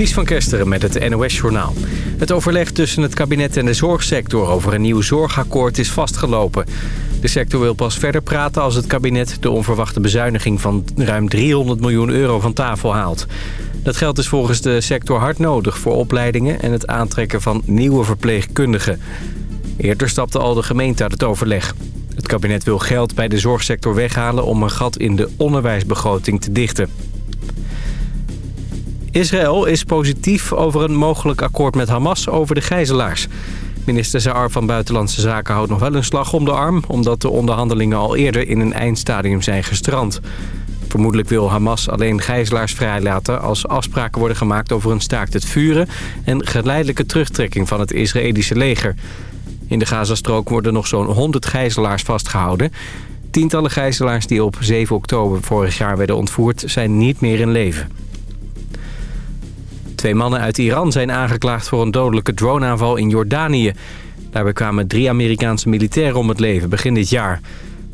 Ties van Kesteren met het NOS-journaal. Het overleg tussen het kabinet en de zorgsector over een nieuw zorgakkoord is vastgelopen. De sector wil pas verder praten als het kabinet de onverwachte bezuiniging van ruim 300 miljoen euro van tafel haalt. Dat geld is volgens de sector hard nodig voor opleidingen en het aantrekken van nieuwe verpleegkundigen. Eerder stapte al de gemeente uit het overleg. Het kabinet wil geld bij de zorgsector weghalen om een gat in de onderwijsbegroting te dichten. Israël is positief over een mogelijk akkoord met Hamas over de gijzelaars. Minister Zaar van Buitenlandse Zaken houdt nog wel een slag om de arm... omdat de onderhandelingen al eerder in een eindstadium zijn gestrand. Vermoedelijk wil Hamas alleen gijzelaars vrijlaten... als afspraken worden gemaakt over een staakt het vuren... en geleidelijke terugtrekking van het Israëlische leger. In de Gazastrook worden nog zo'n 100 gijzelaars vastgehouden. Tientallen gijzelaars die op 7 oktober vorig jaar werden ontvoerd... zijn niet meer in leven. Twee mannen uit Iran zijn aangeklaagd voor een dodelijke droneaanval in Jordanië. Daarbij kwamen drie Amerikaanse militairen om het leven begin dit jaar.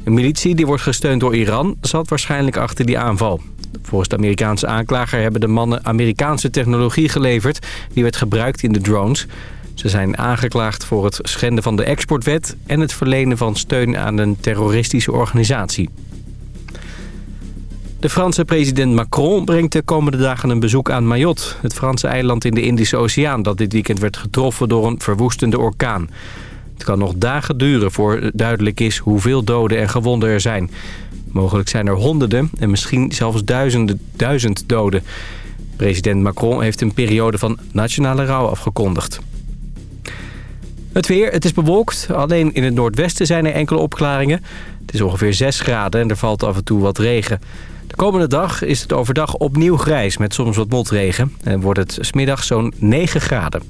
Een militie die wordt gesteund door Iran zat waarschijnlijk achter die aanval. Volgens de Amerikaanse aanklager hebben de mannen Amerikaanse technologie geleverd... die werd gebruikt in de drones. Ze zijn aangeklaagd voor het schenden van de exportwet... en het verlenen van steun aan een terroristische organisatie. De Franse president Macron brengt de komende dagen een bezoek aan Mayotte... het Franse eiland in de Indische Oceaan... dat dit weekend werd getroffen door een verwoestende orkaan. Het kan nog dagen duren voor duidelijk is hoeveel doden en gewonden er zijn. Mogelijk zijn er honderden en misschien zelfs duizenden, duizend doden. President Macron heeft een periode van nationale rouw afgekondigd. Het weer, het is bewolkt. Alleen in het noordwesten zijn er enkele opklaringen. Het is ongeveer 6 graden en er valt af en toe wat regen. De komende dag is het overdag opnieuw grijs met soms wat motregen. En wordt het smiddag zo'n 9 graden.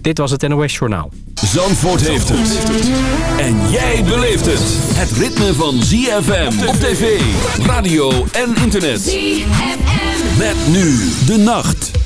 Dit was het NOS Journaal. Zandvoort heeft het. En jij beleeft het. Het ritme van ZFM op tv, radio en internet. ZFM. Met nu de nacht.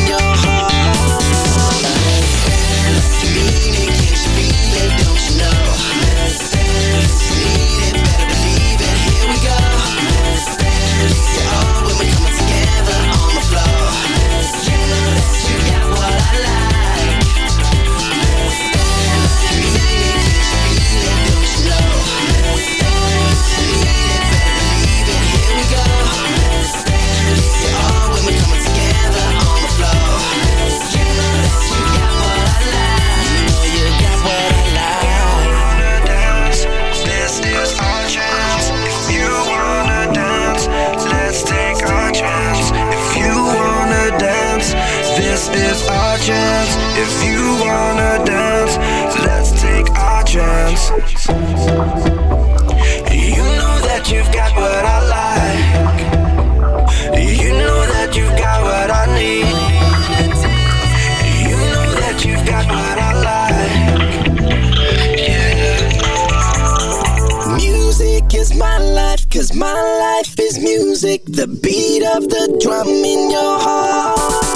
The beat of the drum in your heart.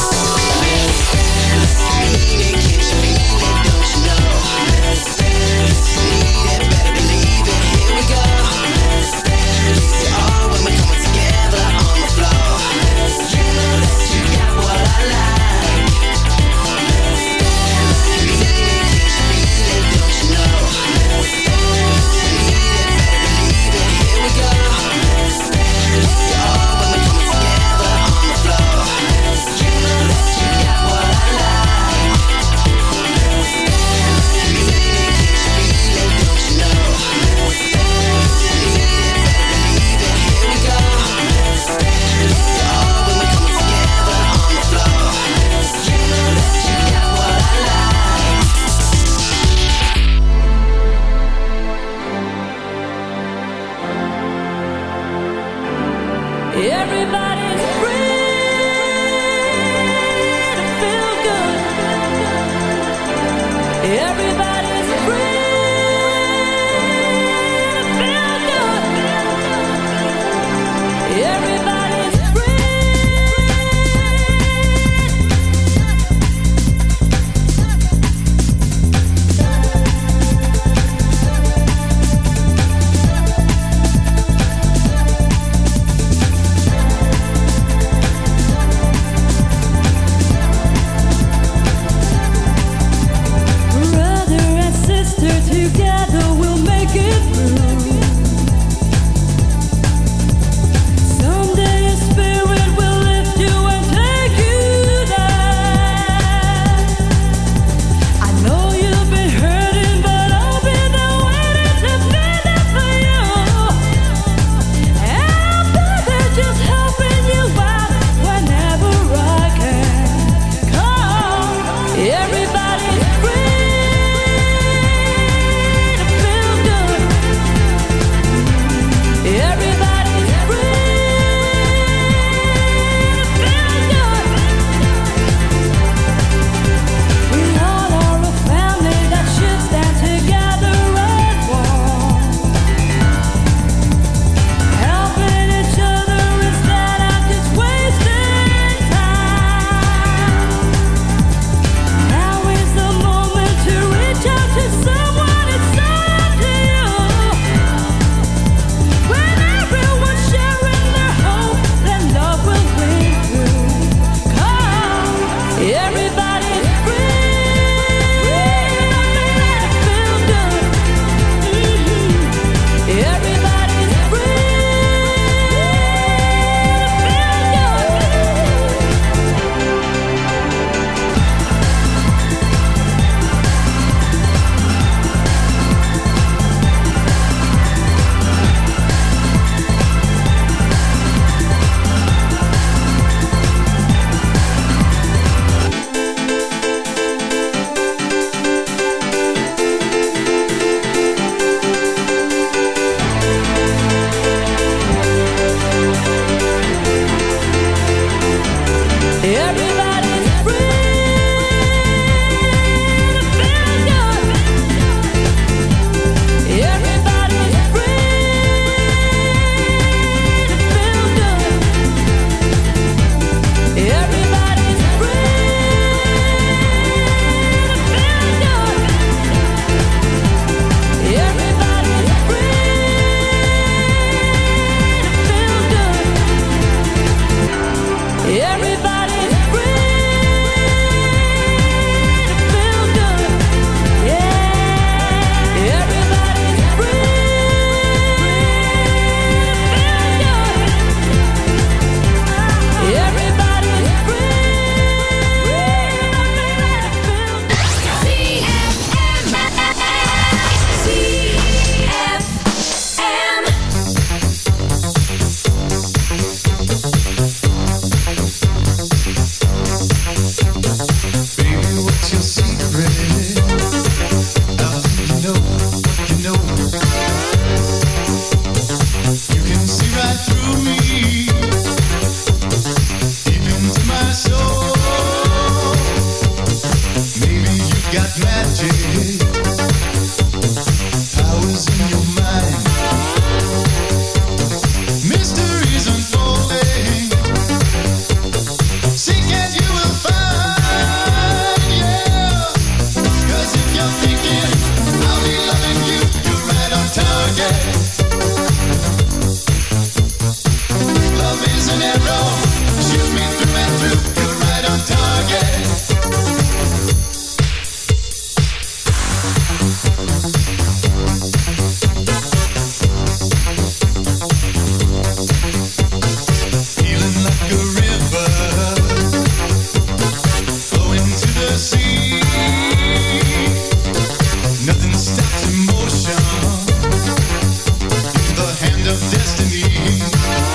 You.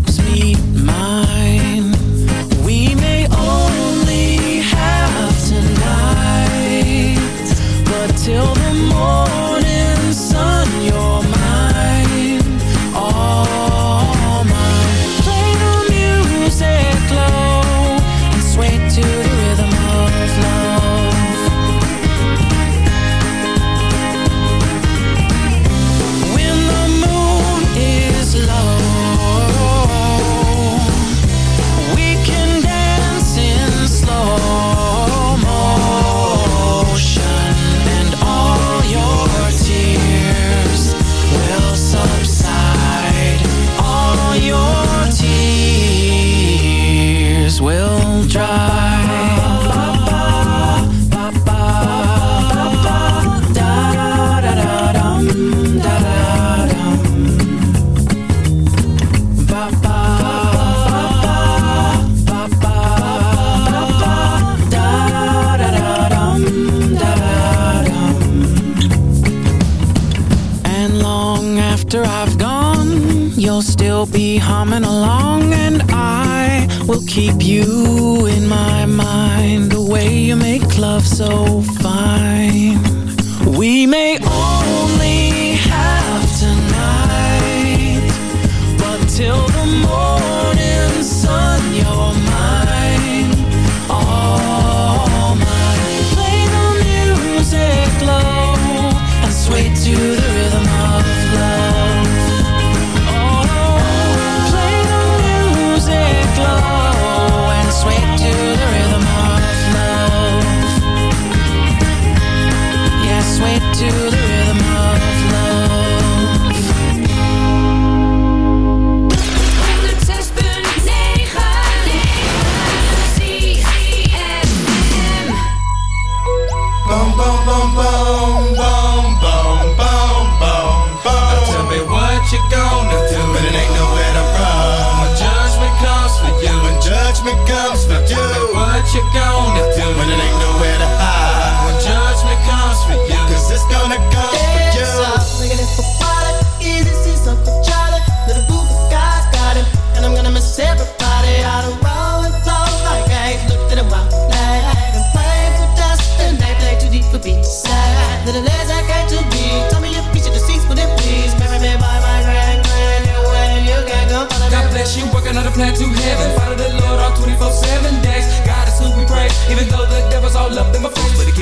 be mine.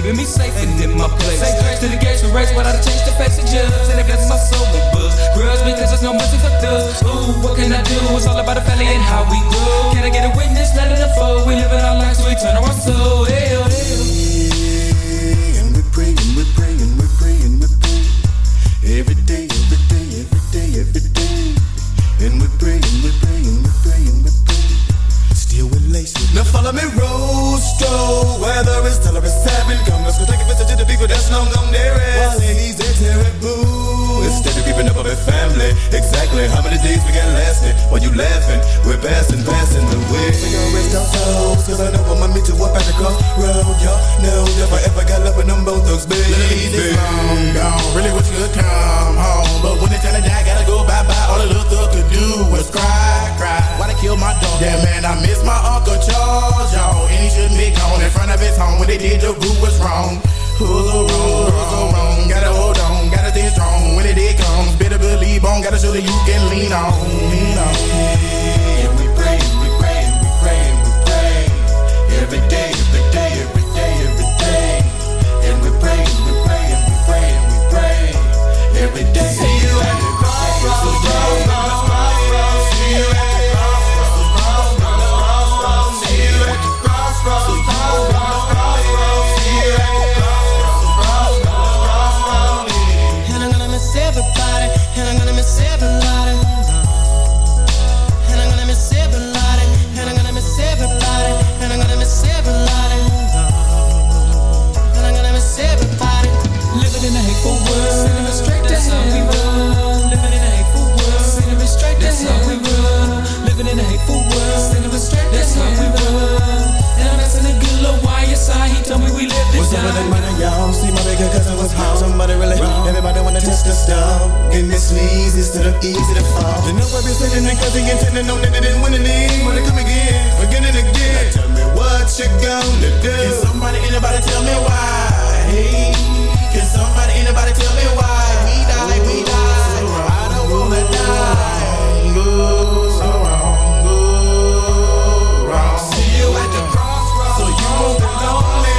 Keeping me safe and in my place. Say grace to the gates for race, but I change the of judge. And it blesses my soul with books. Grudge because there's no mercy for thugs. Ooh, what can I do? It's all about the family and how we grow. Can I get a witness? Let it unfold. We live in our lives, we turn our soul. Hell, oh, hell. Oh. And we're praying, we're praying, we're praying, we're praying. Every day, every day, every day, every day. And we're praying, we're praying, we're praying, we're praying. Still laces. Now follow me, it's tell or it's seven. Come, people that's long gone there. While ladies, they're terrible. Instead of keeping up with family. Exactly how many days we got lasting? While you laughing, we're passing, passing the way. We gon' rest our souls, cause I know I'ma meet you up at the crossroad. Y'all know if I ever got love with them both thugs, baby. Ladies, long gone. Really wish you could come home. But when it's time to die, gotta go bye bye. All the little thug could do was cry, cry. Why they kill my dog? Yeah, man, I miss my Uncle Charles, y'all. And he shouldn't be gone in front of his home. When they did, the group was wrong. Who's so wrong? Who's so wrong? Gotta hold on, gotta stay strong. When the day comes, better believe on. Gotta show that you can lean on, lean on. And we pray, we pray, we pray, we pray. Every day, cousin. Somebody really. Everybody wanna test the stuff. Getting this easy instead of easy to fall. Know I've been sitting and cause he intended on that they didn't win any. Wanna come again, again and again. Now tell me what you gonna do. Can somebody, anybody tell me why? Can somebody, anybody tell me why? We die, we die. I don't wanna die. Go so wrong, go wrong. See you at the crossroads, so you won't be lonely.